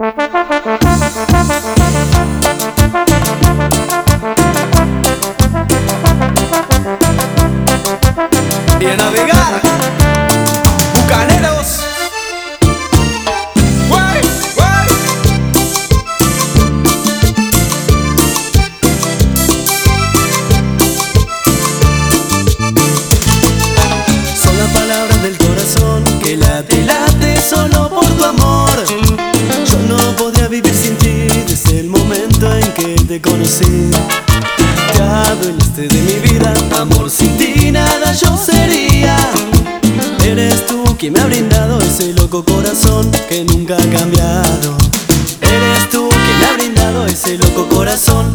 Y a navegar. ser. Te adueñaste de mi vida, amor, sin ti nada yo sería. Eres tú quien me ha brindado ese loco corazón que nunca ha cambiado. Eres tú quien me ha brindado ese loco corazón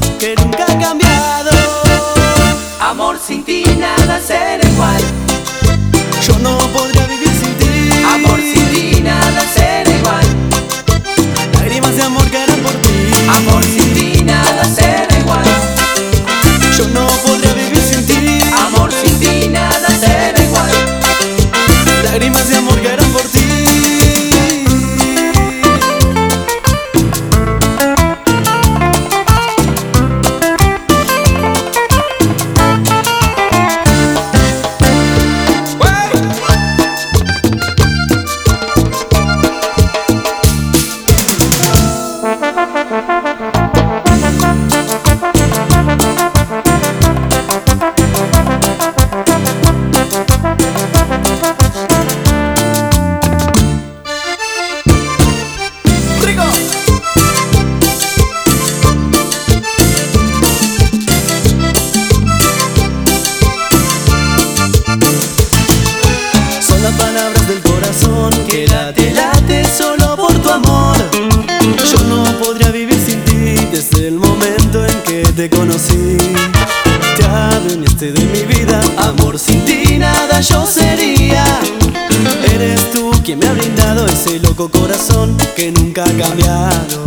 quien me ha brindado ese loco corazón que nunca ha cambiado.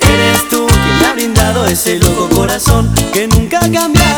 Eres tú quien me ha brindado ese loco corazón que nunca ha cambiado.